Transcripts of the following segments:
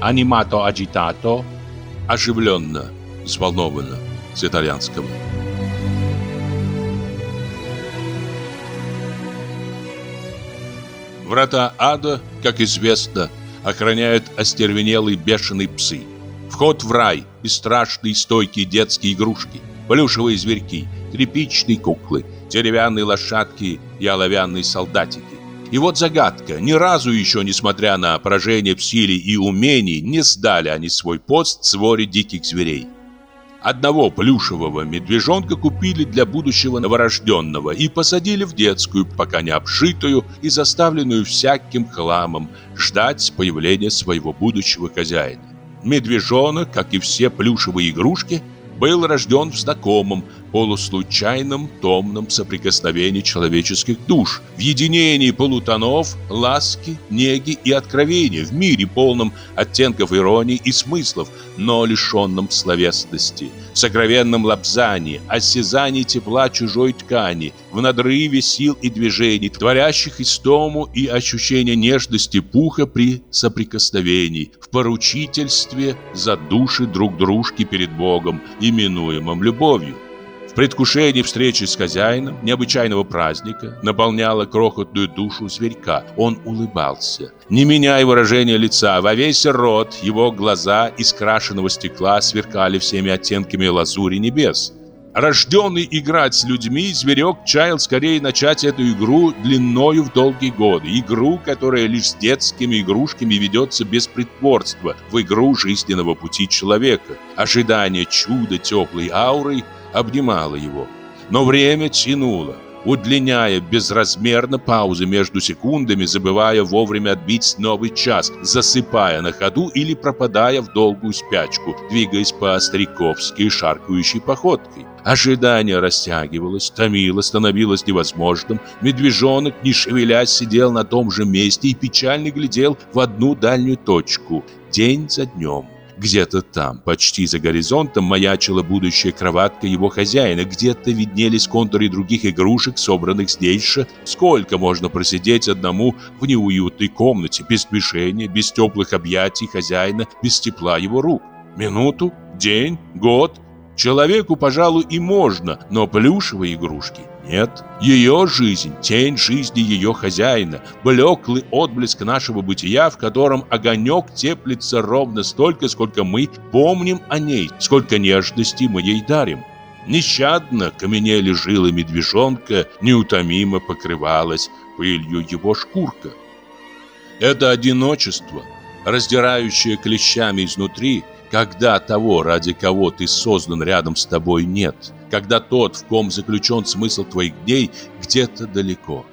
animato agitato, оживленно, взволнованно с итальянского. Врата ада, как известно, охраняют остервенелые бешеные псы. Вход в рай – бесстрашные стойкие детские игрушки, плюшевые зверьки, тряпичные куклы, деревянные лошадки и оловянные солдатики. И вот загадка. Ни разу еще, несмотря на поражение в силе и умении, не сдали они свой пост в своре диких зверей. Одного плюшевого медвежонка купили для будущего новорожденного и посадили в детскую, пока не обшитую и заставленную всяким хламом, ждать появления своего будущего хозяина. Медвежонок, как и все плюшевые игрушки, был рожден в знакомом, полуслучайном, томном соприкосновении человеческих душ, в единении полутонов, ласки, неги и откровения, в мире полном оттенков иронии и смыслов, но лишенном словесности, в сокровенном лапзании, осязании тепла чужой ткани, в надрыве сил и движений, творящих истому и ощущение нежности пуха при соприкосновении, в поручительстве за души друг дружки перед Богом, именуемым любовью предвкушении встречи с хозяином необычайного праздника наполняла крохотную душу зверька. Он улыбался, не меняя выражения лица, во весь рот его глаза из крашеного стекла сверкали всеми оттенками лазури небес. Рожденный играть с людьми, зверек чаял скорее начать эту игру длиною в долгие годы. Игру, которая лишь с детскими игрушками ведется без притворства, в игру жизненного пути человека. Ожидание чуда теплой аурой обнимала его. Но время тянуло, удлиняя безразмерно паузы между секундами, забывая вовремя отбить новый час, засыпая на ходу или пропадая в долгую спячку, двигаясь по-стариковски шаркающей походкой. Ожидание растягивалось, томило, становилось невозможным. Медвежонок, не шевелясь, сидел на том же месте и печально глядел в одну дальнюю точку, день за днем. Где-то там, почти за горизонтом, маячила будущая кроватка его хозяина. Где-то виднелись контуры других игрушек, собранных здесь же. Сколько можно просидеть одному в неуютной комнате, без движения, без теплых объятий хозяина, без тепла его рук? Минуту? День? Год? Человеку, пожалуй, и можно, но плюшевые игрушки нет. Ее жизнь – тень жизни ее хозяина, блеклый отблеск нашего бытия, в котором огонек теплится ровно столько, сколько мы помним о ней, сколько нежности мы ей дарим. Нещадно каменели жилы медвежонка, неутомимо покрывалась пылью его шкурка. Это одиночество, раздирающее клещами изнутри – когда того, ради кого ты создан рядом с тобой, нет, когда тот, в ком заключен смысл твоих дней, где-то далеко.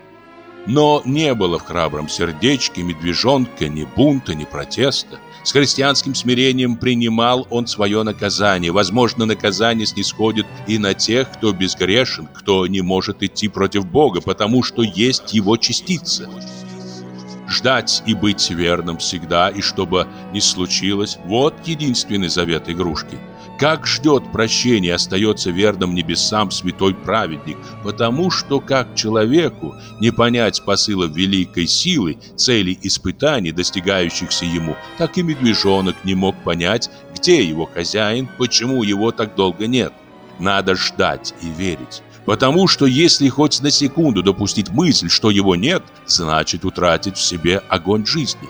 Но не было в храбром сердечке медвежонка ни бунта, ни протеста. С христианским смирением принимал он свое наказание. Возможно, наказание снисходит и на тех, кто безгрешен, кто не может идти против Бога, потому что есть его частица ждать и быть верным всегда, и чтобы не случилось, вот единственный завет игрушки. Как ждет прощения, остается верным небесам святой праведник, потому что как человеку не понять посыла великой силы, целей испытаний, достигающихся ему, так и медвежонок не мог понять, где его хозяин, почему его так долго нет. Надо ждать и верить. Потому что если хоть на секунду допустить мысль, что его нет, значит утратить в себе огонь жизни.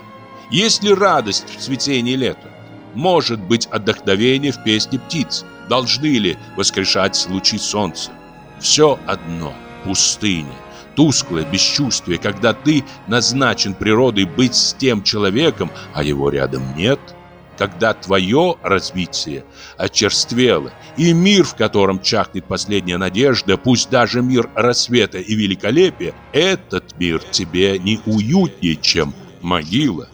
Есть ли радость в цветении лета? Может быть отдохновение в песне птиц? Должны ли воскрешать лучи солнца? Все одно – пустыня, тусклое бесчувствие, когда ты назначен природой быть с тем человеком, а его рядом нет – когда твое развитие очерствело, и мир, в котором чахнет последняя надежда, пусть даже мир рассвета и великолепия, этот мир тебе не уютнее, чем могила.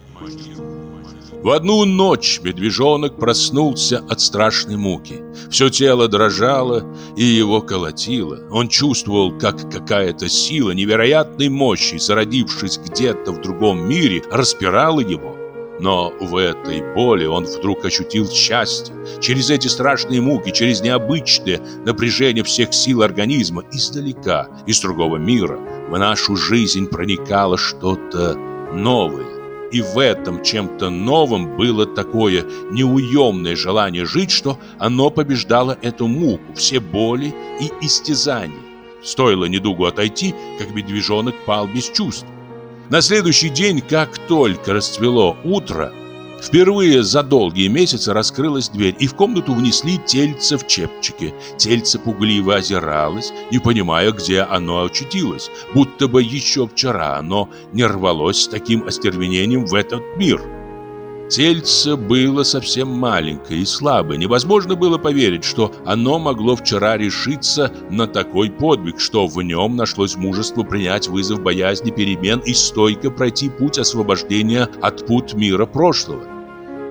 В одну ночь медвежонок проснулся от страшной муки. Все тело дрожало и его колотило. Он чувствовал, как какая-то сила невероятной мощи, зародившись где-то в другом мире, распирала его. Но в этой боли он вдруг ощутил счастье. Через эти страшные муки, через необычное напряжение всех сил организма, издалека, из другого мира, в нашу жизнь проникало что-то новое. И в этом чем-то новом было такое неуемное желание жить, что оно побеждало эту муку, все боли и истязания. Стоило недугу отойти, как медвежонок пал без чувств. На следующий день, как только расцвело утро, Впервые за долгие месяцы раскрылась дверь, и в комнату внесли тельце в чепчике. Тельце пугливо озиралось, не понимая, где оно очутилось, будто бы еще вчера оно не рвалось с таким остервенением в этот мир. Тельце было совсем маленькое и слабое. Невозможно было поверить, что оно могло вчера решиться на такой подвиг, что в нем нашлось мужество принять вызов боязни перемен и стойко пройти путь освобождения от пут мира прошлого.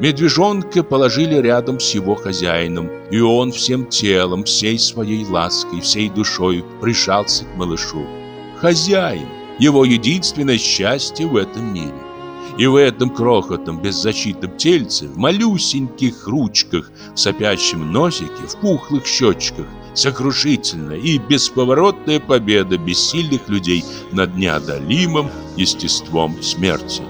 Медвежонка положили рядом с его хозяином, и он всем телом, всей своей лаской, всей душой прижался к малышу. Хозяин – его единственное счастье в этом мире. И в этом крохотном беззащитном тельце, в малюсеньких ручках, в сопящем носике, в пухлых щечках, сокрушительная и бесповоротная победа бессильных людей над неодолимым естеством смерти.